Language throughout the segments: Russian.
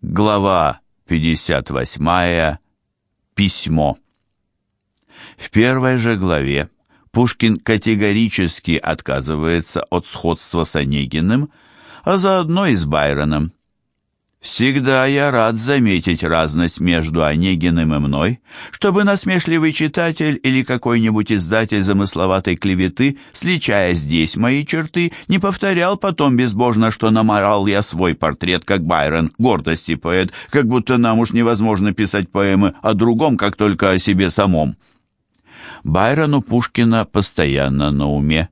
Глава 58. Письмо. В первой же главе Пушкин категорически отказывается от сходства с Онегиным, а заодно и с Байроном. Всегда я рад заметить разность между Онегиным и мной, чтобы насмешливый читатель или какой-нибудь издатель замысловатой клеветы, сличая здесь мои черты, не повторял потом безбожно, что наморал я свой портрет, как Байрон, гордости поэт, как будто нам уж невозможно писать поэмы о другом, как только о себе самом. Байрону Пушкина постоянно на уме.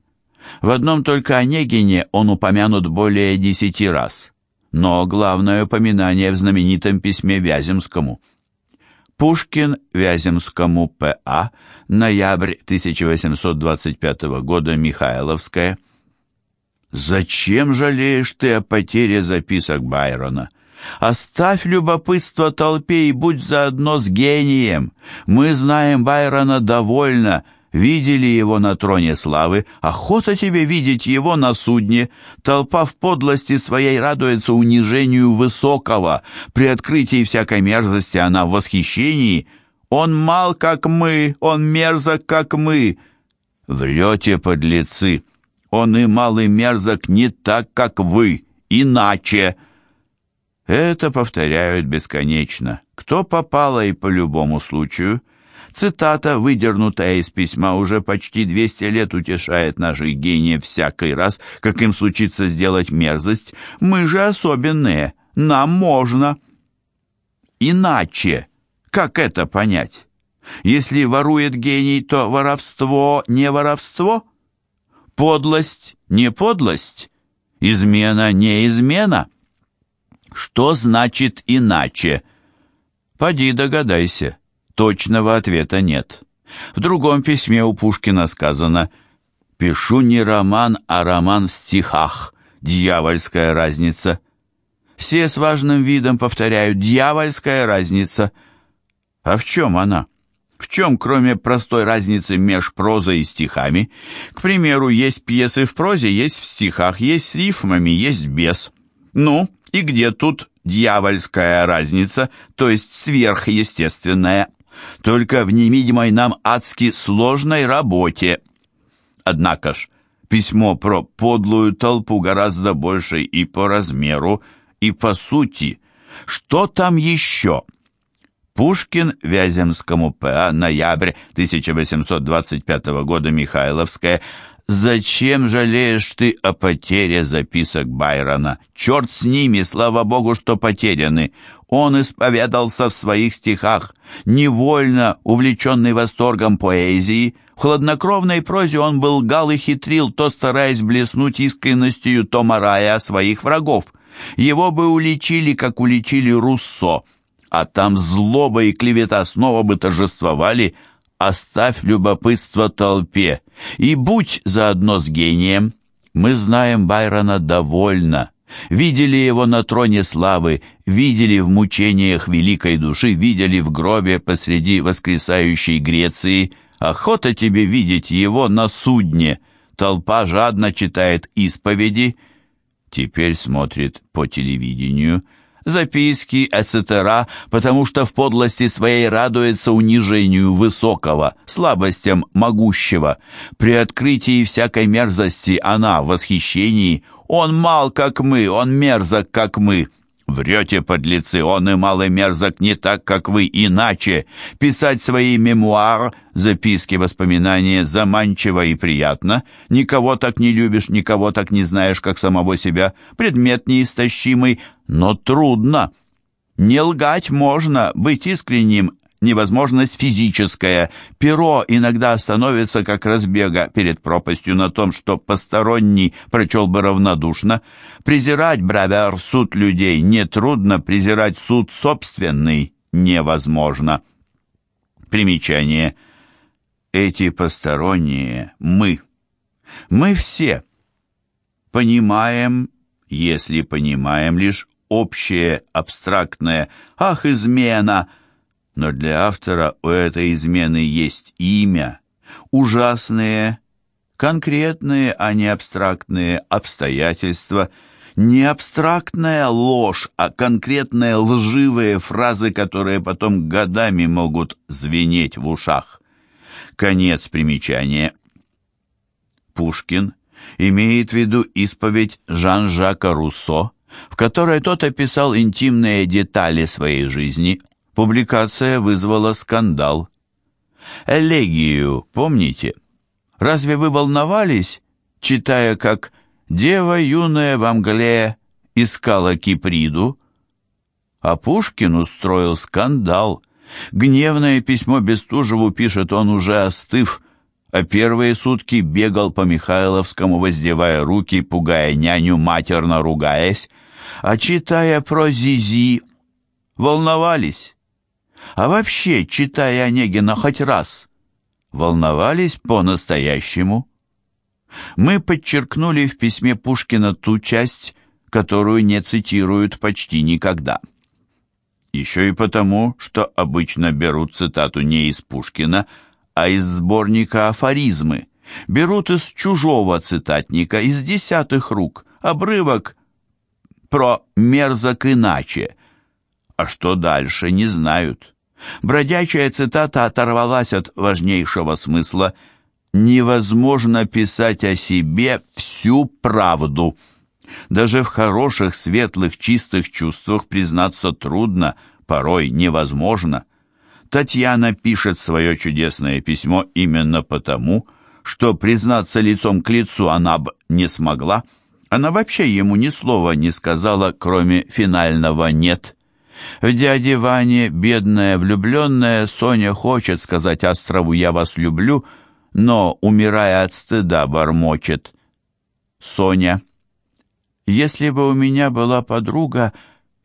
В одном только Онегине он упомянут более десяти раз – но главное упоминание в знаменитом письме Вяземскому. Пушкин Вяземскому П.А. Ноябрь 1825 года, Михайловская. «Зачем жалеешь ты о потере записок Байрона? Оставь любопытство толпе и будь заодно с гением. Мы знаем Байрона довольно» Видели его на троне славы, охота тебе видеть его на судне. Толпа в подлости своей радуется унижению высокого. При открытии всякой мерзости она в восхищении. Он мал, как мы, он мерзок, как мы. Врете, подлецы. Он и мал, и мерзок не так, как вы, иначе. Это повторяют бесконечно. Кто попало и по любому случаю — Цитата, выдернутая из письма, уже почти 200 лет утешает наших гениев всякий раз, как им случится сделать мерзость. Мы же особенные, нам можно. Иначе, как это понять? Если ворует гений, то воровство не воровство? Подлость не подлость? Измена не измена? Что значит иначе? Поди догадайся. Точного ответа нет. В другом письме у Пушкина сказано «Пишу не роман, а роман в стихах. Дьявольская разница». Все с важным видом повторяют «дьявольская разница». А в чем она? В чем, кроме простой разницы меж прозой и стихами? К примеру, есть пьесы в прозе, есть в стихах, есть с рифмами, есть без. Ну, и где тут дьявольская разница, то есть сверхъестественная? Только в невидимой нам адски сложной работе. Однако ж, письмо про подлую толпу гораздо больше и по размеру, и по сути. Что там еще? Пушкин Вяземскому П.А. Ноябрь 1825 года Михайловская «Зачем жалеешь ты о потере записок Байрона? Черт с ними, слава богу, что потеряны. Он исповедался в своих стихах. Невольно, увлеченный восторгом поэзии, в хладнокровной прозе он был гал и хитрил, то стараясь блеснуть искренностью, то марая своих врагов. Его бы уличили, как уличили Руссо, а там злоба и клевета снова бы торжествовали, оставь любопытство толпе и будь заодно с гением. Мы знаем Байрона довольно, видели его на троне славы, видели в мучениях великой души, видели в гробе посреди воскресающей Греции. Охота тебе видеть его на судне. Толпа жадно читает исповеди, теперь смотрит по телевидению – записки, etc., потому что в подлости своей радуется унижению высокого, слабостям могущего. При открытии всякой мерзости она в восхищении. Он мал, как мы, он мерзок, как мы. Врете, подлецы, он и малый мерзок не так, как вы, иначе. Писать свои мемуары, записки, воспоминания заманчиво и приятно. Никого так не любишь, никого так не знаешь, как самого себя. Предмет неистощимый, но трудно. Не лгать можно, быть искренним невозможность физическая. Перо иногда становится как разбега перед пропастью на том, что посторонний прочел бы равнодушно. Презирать, бравер, суд людей нетрудно, презирать суд собственный невозможно. Примечание. Эти посторонние — мы. Мы все понимаем, если понимаем лишь общее, абстрактное «ах, измена!» Но для автора у этой измены есть имя, ужасные, конкретные, а не абстрактные обстоятельства, Не абстрактная ложь, а конкретные лживые фразы, которые потом годами могут звенеть в ушах. Конец примечания. Пушкин имеет в виду исповедь Жан-Жака Руссо, в которой тот описал интимные детали своей жизни. Публикация вызвала скандал. Элегию, помните? Разве вы волновались, читая, как «Дева юная во мгле искала Киприду»? А Пушкин устроил скандал. Гневное письмо Бестужеву пишет он уже остыв, а первые сутки бегал по Михайловскому, воздевая руки, пугая няню, матерно ругаясь, а читая про Зизи, волновались. А вообще, читая Онегина хоть раз, волновались по-настоящему. Мы подчеркнули в письме Пушкина ту часть, которую не цитируют почти никогда. Еще и потому, что обычно берут цитату не из Пушкина, а из сборника «Афоризмы». Берут из чужого цитатника, из десятых рук, обрывок про «мерзок иначе». А что дальше, не знают. Бродячая цитата оторвалась от важнейшего смысла «Невозможно писать о себе всю правду». Даже в хороших, светлых, чистых чувствах признаться трудно, порой невозможно – Татьяна пишет свое чудесное письмо именно потому, что признаться лицом к лицу она бы не смогла. Она вообще ему ни слова не сказала, кроме финального «нет». В дяде Ване, бедная влюбленная, Соня хочет сказать острову «я вас люблю», но, умирая от стыда, бормочет. Соня, если бы у меня была подруга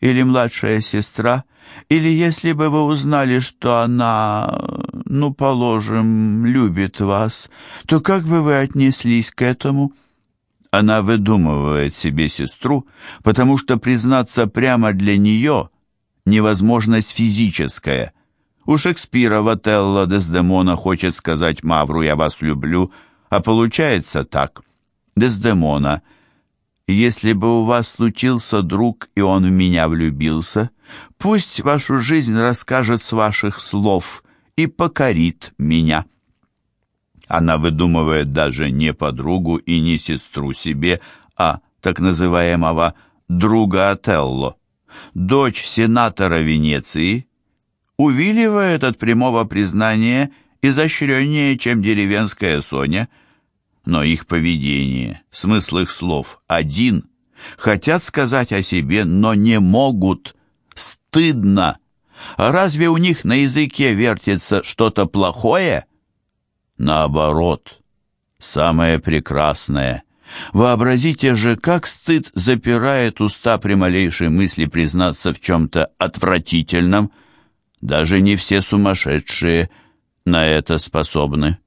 или младшая сестра, или если бы вы узнали, что она, ну, положим, любит вас, то как бы вы отнеслись к этому?» Она выдумывает себе сестру, потому что признаться прямо для нее невозможность физическая. У Шекспира в Отелло Дездемона хочет сказать Мавру «я вас люблю», а получается так. Дездемона – если бы у вас случился друг, и он в меня влюбился, пусть вашу жизнь расскажет с ваших слов и покорит меня. Она выдумывает даже не подругу и не сестру себе, а так называемого друга Отелло. Дочь сенатора Венеции увиливает от прямого признания изощреннее, чем деревенская Соня – но их поведение, смысл их слов один. Хотят сказать о себе, но не могут. Стыдно. А разве у них на языке вертится что-то плохое? Наоборот, самое прекрасное. Вообразите же, как стыд запирает уста при малейшей мысли признаться в чем-то отвратительном. Даже не все сумасшедшие на это способны.